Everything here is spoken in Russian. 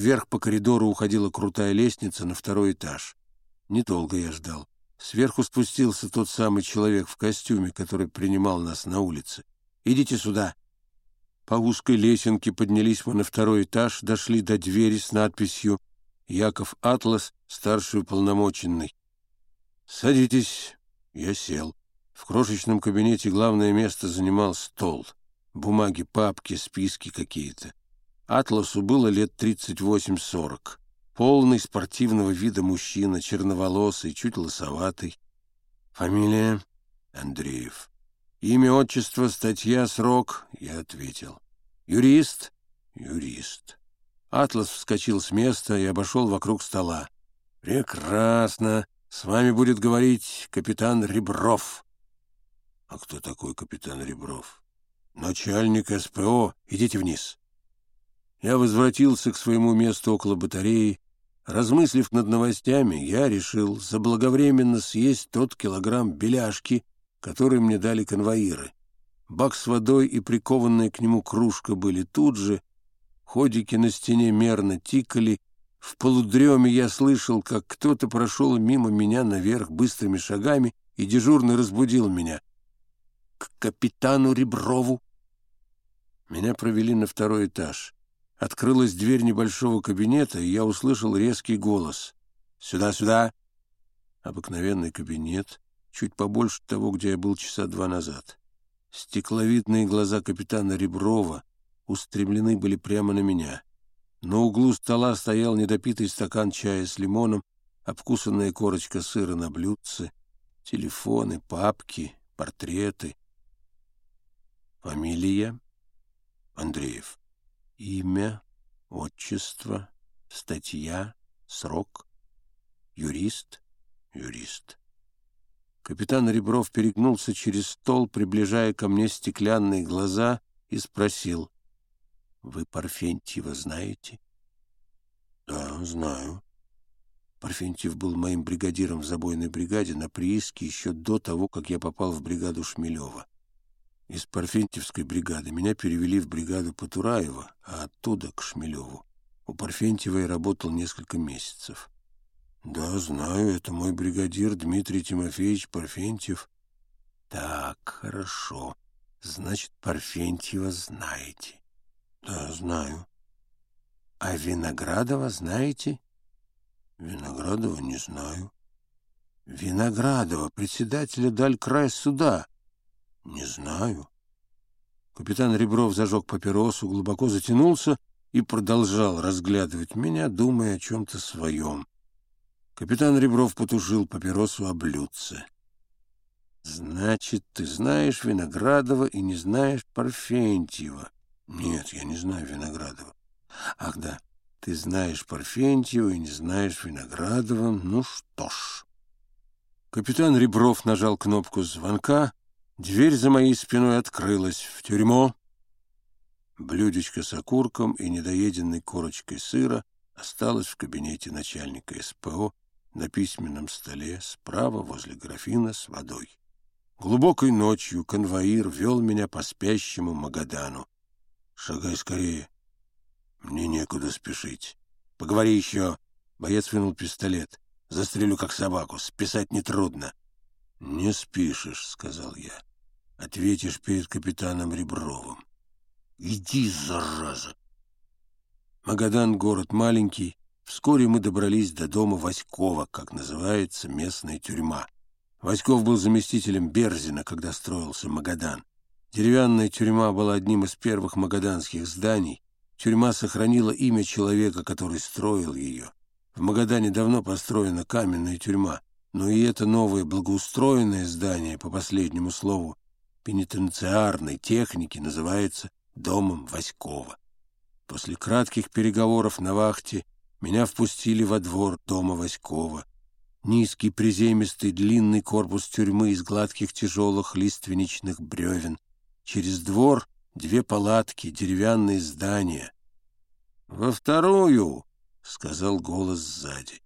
Вверх по коридору уходила крутая лестница на второй этаж. Недолго я ждал. Сверху спустился тот самый человек в костюме, который принимал нас на улице. «Идите сюда!» По узкой лесенке поднялись мы на второй этаж, дошли до двери с надписью «Яков Атлас, старший уполномоченный». «Садитесь». Я сел. В крошечном кабинете главное место занимал стол. Бумаги, папки, списки какие-то. Атласу было лет 38-40. Полный спортивного вида мужчина, черноволосый, чуть лосоватый. Фамилия Андреев. Имя, отчество, статья, срок, я ответил. Юрист? Юрист. Атлас вскочил с места и обошел вокруг стола. Прекрасно. С вами будет говорить капитан Ребров. А кто такой капитан Ребров? Начальник СПО. Идите вниз. Я возвратился к своему месту около батареи. Размыслив над новостями, я решил заблаговременно съесть тот килограмм беляшки, который мне дали конвоиры. Бак с водой и прикованная к нему кружка были тут же, ходики на стене мерно тикали, в полудреме я слышал, как кто-то прошел мимо меня наверх быстрыми шагами и дежурный разбудил меня. «К капитану Реброву!» Меня провели на второй этаж. Открылась дверь небольшого кабинета, и я услышал резкий голос. «Сюда, сюда!» Обыкновенный кабинет, чуть побольше того, где я был часа два назад. Стекловидные глаза капитана Реброва устремлены были прямо на меня. На углу стола стоял недопитый стакан чая с лимоном, обкусанная корочка сыра на блюдце, телефоны, папки, портреты. Фамилия Андреев. Имя, отчество, статья, срок. Юрист, юрист. Капитан Ребров перегнулся через стол, приближая ко мне стеклянные глаза, и спросил. — Вы Парфентьева знаете? — Да, знаю. Парфентьев был моим бригадиром в забойной бригаде на прииске еще до того, как я попал в бригаду Шмелева. Из Парфентьевской бригады меня перевели в бригаду Потураева, а оттуда к Шмелеву. У Парфентьева я работал несколько месяцев. Да, знаю, это мой бригадир Дмитрий Тимофеевич Парфентьев. Так, хорошо. Значит, Парфентьева знаете. Да, знаю. А Виноградова знаете? Виноградова не знаю. Виноградова, председателя Далькрай суда. Не знаю. Капитан Ребров зажег папиросу, глубоко затянулся и продолжал разглядывать меня, думая о чем-то своем. Капитан Ребров потушил папиросу о блюдце. «Значит, ты знаешь Виноградова и не знаешь Парфентьева?» «Нет, я не знаю Виноградова». «Ах да, ты знаешь Парфентьева и не знаешь Виноградова. Ну что ж...» Капитан Ребров нажал кнопку звонка, Дверь за моей спиной открылась. В тюрьму. Блюдечко с окурком и недоеденной корочкой сыра осталось в кабинете начальника СПО на письменном столе справа возле графина с водой. Глубокой ночью конвоир вел меня по спящему Магадану. «Шагай скорее. Мне некуда спешить. Поговори еще». Боец вынул пистолет. «Застрелю, как собаку. Списать нетрудно». «Не спишешь», — сказал я ответишь перед капитаном Ребровым. Иди, зараза! Магадан — город маленький. Вскоре мы добрались до дома Васькова, как называется местная тюрьма. Васьков был заместителем Берзина, когда строился Магадан. Деревянная тюрьма была одним из первых магаданских зданий. Тюрьма сохранила имя человека, который строил ее. В Магадане давно построена каменная тюрьма, но и это новое благоустроенное здание, по последнему слову, пенитенциарной техники называется домом Васькова. После кратких переговоров на вахте меня впустили во двор дома Васькова. Низкий, приземистый, длинный корпус тюрьмы из гладких тяжелых лиственничных бревен. Через двор две палатки, деревянные здания. «Во вторую!» — сказал голос сзади.